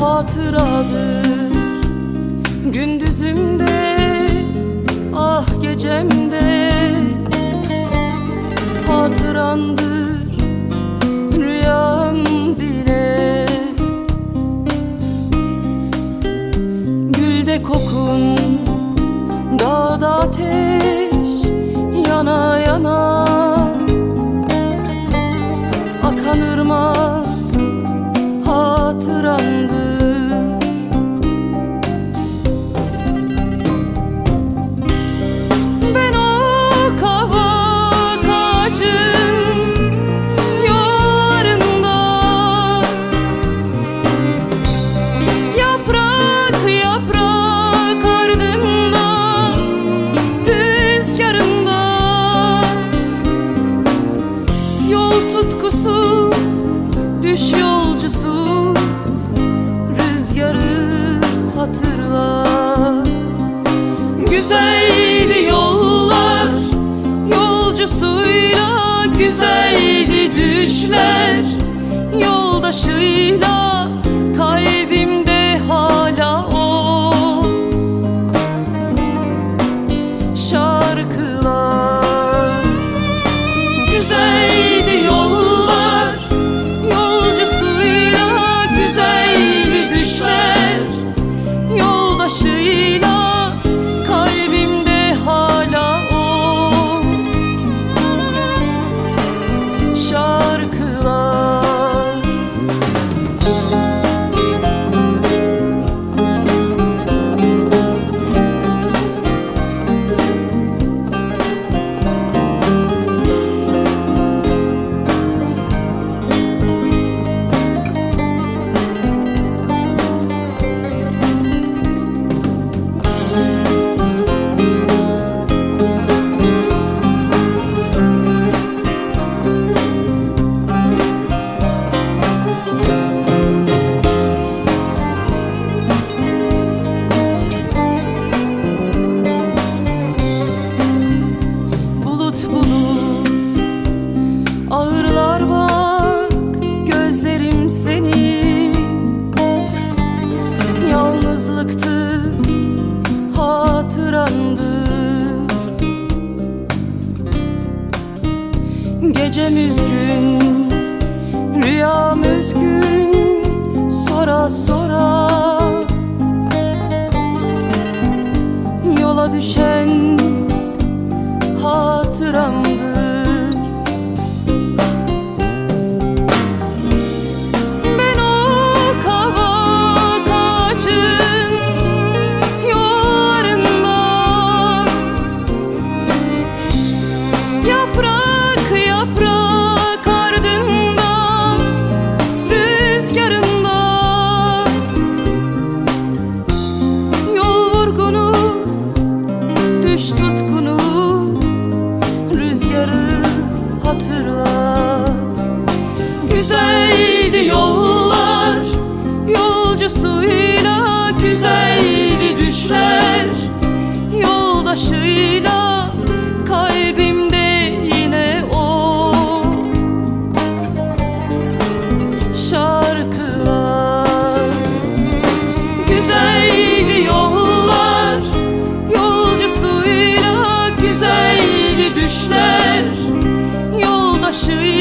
hatıradır. Gündüzümde ah gecemde Hatırandır rüyam bile. Gülde kokun dağda ateş yana yana. Akan ırmak hatırandır. Yolcusu Rüzgarı hatırla Güzeldi yollar Yolcusuyla güzeldi düşler. Yoldaşıyla Gecem üzgün rüyam üzgün Rüzgarında. Yol vurgunu Düş tutkunu Rüzgarı hatırla. Güzeldi yollar Yolcusuyla güzeldi güzeldi düşler Yoldaşıyla